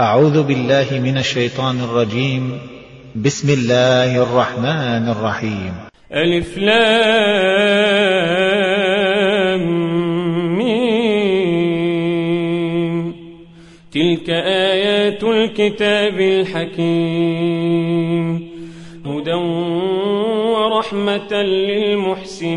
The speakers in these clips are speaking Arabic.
أعوذ بالله من الشيطان الرجيم. بسم الله الرحمن الرحيم. ألف لام تلك آيات الكتاب الحكيم. هدى ورحمة للمحسنين.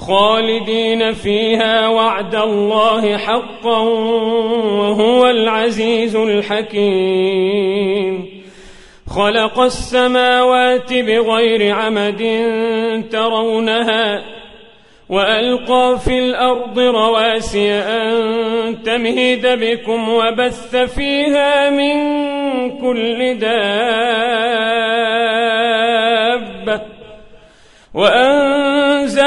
خالدين فيها وعد الله حقا وهو العزيز الحكيم. خلق السماوات بغير عمد ترونها وألقى في الأرض رواسي أن تمهد بكم وبث فيها من كل دابة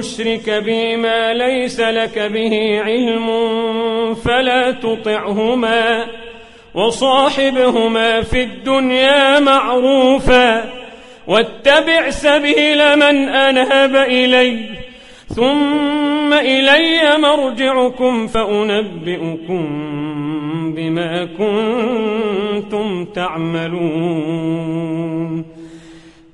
تشرك بي ما ليس لك به علم فلا تطعهما وصاحبهما في الدنيا معروفا واتبع سبيل من أنهب إلي ثم إلي مرجعكم فأنبئكم بما كنتم تعملون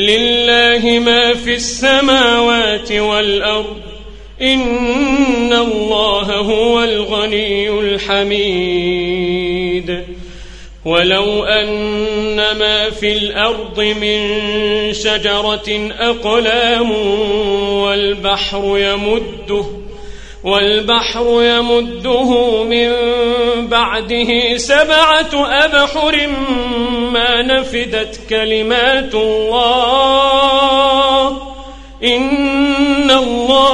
لله ما في السماوات والأرض. إن الله هو الغني الحميد. ولو أن ما في الأرض من شجرة أقلام والبحر يمده والبحر يمده من بعده سبعة أبحر ما نفدت كلمات الله.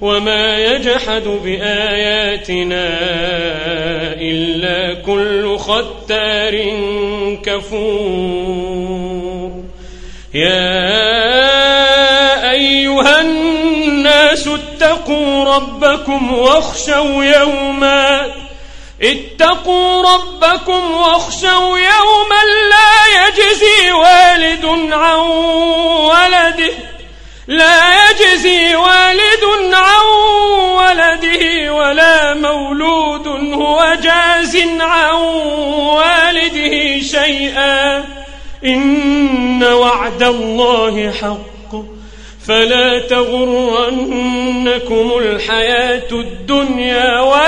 وما يجحد بآياتنا إلا كل ختار كفور. يا أيها الناس اتقوا ربكم واخشوا يوما اتقوا ربكم واخشوا يوما لا يجزي والد عن ولده لا يجزي والد ولا مولود هو جاز عن والده شيئا. إن وعد الله حق. فلا تغرنكم الحياة الدنيا ولا